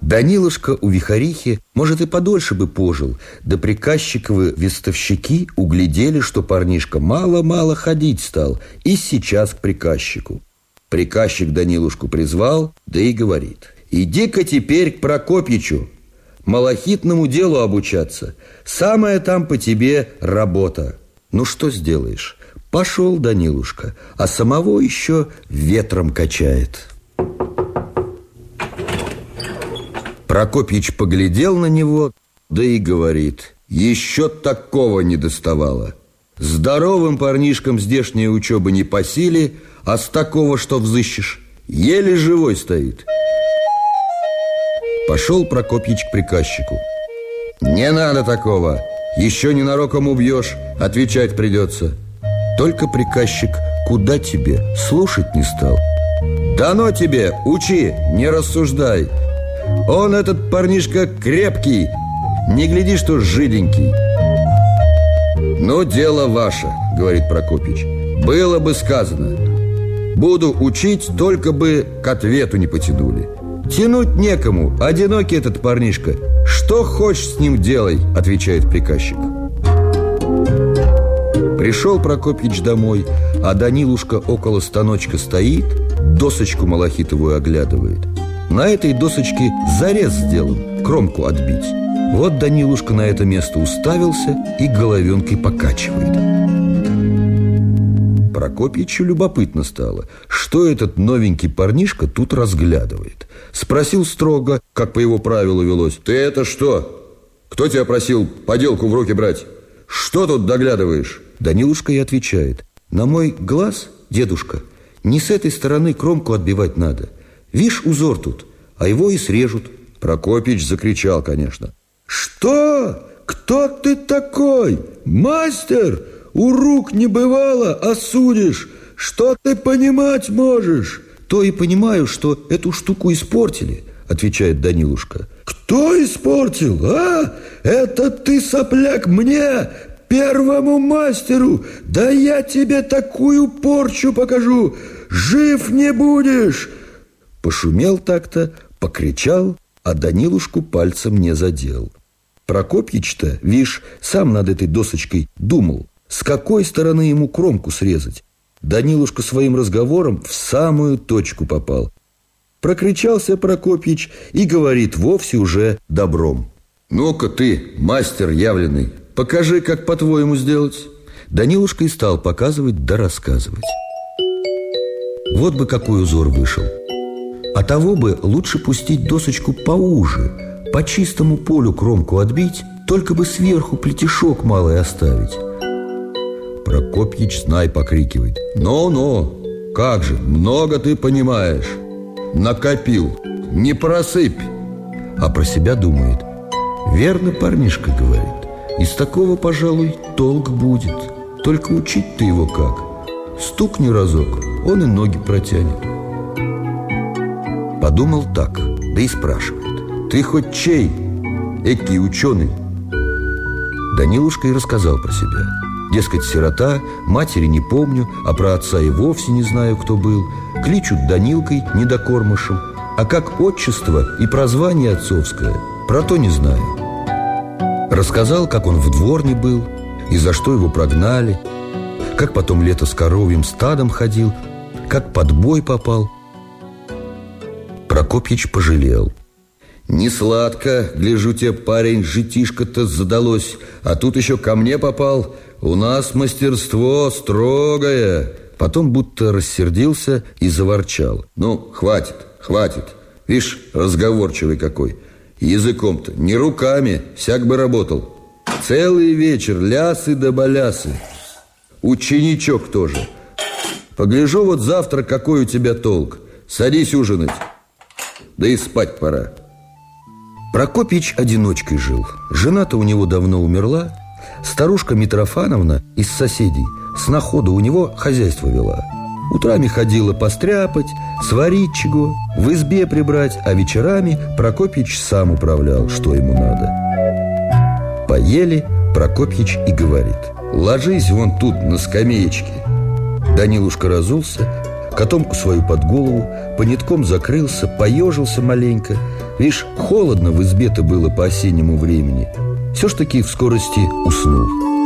Данилушка у Вихарихи, может, и подольше бы пожил, да приказчиковы вестовщики углядели, что парнишка мало-мало ходить стал, и сейчас к приказчику. Приказчик Данилушку призвал, да и говорит, «Иди-ка теперь к Прокопьичу, малахитному делу обучаться. Самая там по тебе работа». Ну что сделаешь? Пошел Данилушка, а самого еще ветром качает. Прокопьич поглядел на него, да и говорит, еще такого не доставало. Здоровым парнишкам здешняя учеба не по силе, а с такого что взыщешь, еле живой стоит. Пошел Прокопьич к приказчику. «Не надо такого, еще ненароком убьешь, отвечать придется». Только приказчик «Куда тебе?» слушать не стал. «Дано тебе, учи, не рассуждай». Он, этот парнишка, крепкий, не гляди, что жиденький. «Ну, дело ваше», — говорит Прокопич. «Было бы сказано. Буду учить, только бы к ответу не потянули. Тянуть некому, одинокий этот парнишка. Что хочешь с ним делай», — отвечает приказчик. Пришел Прокопьич домой, а Данилушка около станочка стоит, досочку малахитовую оглядывает — на этой досочке зарез сделан, кромку отбить. Вот Данилушка на это место уставился и головенкой покачивает. Прокопьичу любопытно стало, что этот новенький парнишка тут разглядывает. Спросил строго, как по его правилу велось. «Ты это что? Кто тебя просил поделку в руки брать? Что тут доглядываешь?» Данилушка и отвечает. «На мой глаз, дедушка, не с этой стороны кромку отбивать надо. Вишь, узор тут, а его и срежут. Прокопич закричал, конечно. Что? Кто ты такой? Мастер? У рук не бывало, а судишь. Что ты понимать можешь? То и понимаю, что эту штуку испортили, отвечает Данилушка. Кто испортил, а? Это ты, сопляк, мне, первому мастеру. Да я тебе такую порчу покажу. Жив не будешь. Пошумел так-то, покричал, а Данилушку пальцем не задел. Прокопьич-то, вишь, сам над этой досочкой думал, с какой стороны ему кромку срезать. Данилушка своим разговором в самую точку попал. Прокричался Прокопьич и говорит вовсе уже добром. «Ну-ка ты, мастер явленный, покажи, как по-твоему сделать». Данилушка и стал показывать да рассказывать. Вот бы какой узор вышел – а того бы лучше пустить досочку поуже, по чистому полю кромку отбить, только бы сверху плетешок малый оставить. Прокопьич знай покрикивает. «Ну-ну, как же, много ты понимаешь. Накопил, не просыпь!» А про себя думает. «Верно парнишка говорит. Из такого, пожалуй, толк будет. Только учить ты его как. Стукни разок, он и ноги протянет». Подумал так, да и спрашивает. «Ты хоть чей? Экий ученый?» Данилушка и рассказал про себя. Дескать, сирота, матери не помню, а про отца и вовсе не знаю, кто был. Кличут Данилкой, недокормышем. А как отчество и прозвание отцовское, про то не знаю. Рассказал, как он в дворне был, и за что его прогнали, как потом лето с коровьим стадом ходил, как под бой попал – Прокопьич пожалел. «Не сладко, гляжу тебе, парень, житишко-то задалось, а тут еще ко мне попал. У нас мастерство строгое». Потом будто рассердился и заворчал. «Ну, хватит, хватит. Видишь, разговорчивый какой. Языком-то, не руками, всяк бы работал. Целый вечер лясы да балясы. Ученичок тоже. Погляжу вот завтра, какой у тебя толк. Садись ужинать» да и спать пора. Прокопич одиночкой жил. Жена-то у него давно умерла. Старушка Митрофановна из соседей с находа у него хозяйство вела. Утрами ходила постряпать, сварить чего, в избе прибрать, а вечерами Прокопич сам управлял, что ему надо. Поели, Прокопьич и говорит, ложись вон тут на скамеечке. Данилушка разулся, котомку свою под голову, понитком закрылся, поежился маленько. Видишь, холодно в избе-то было по осеннему времени. Все ж таки в скорости уснул.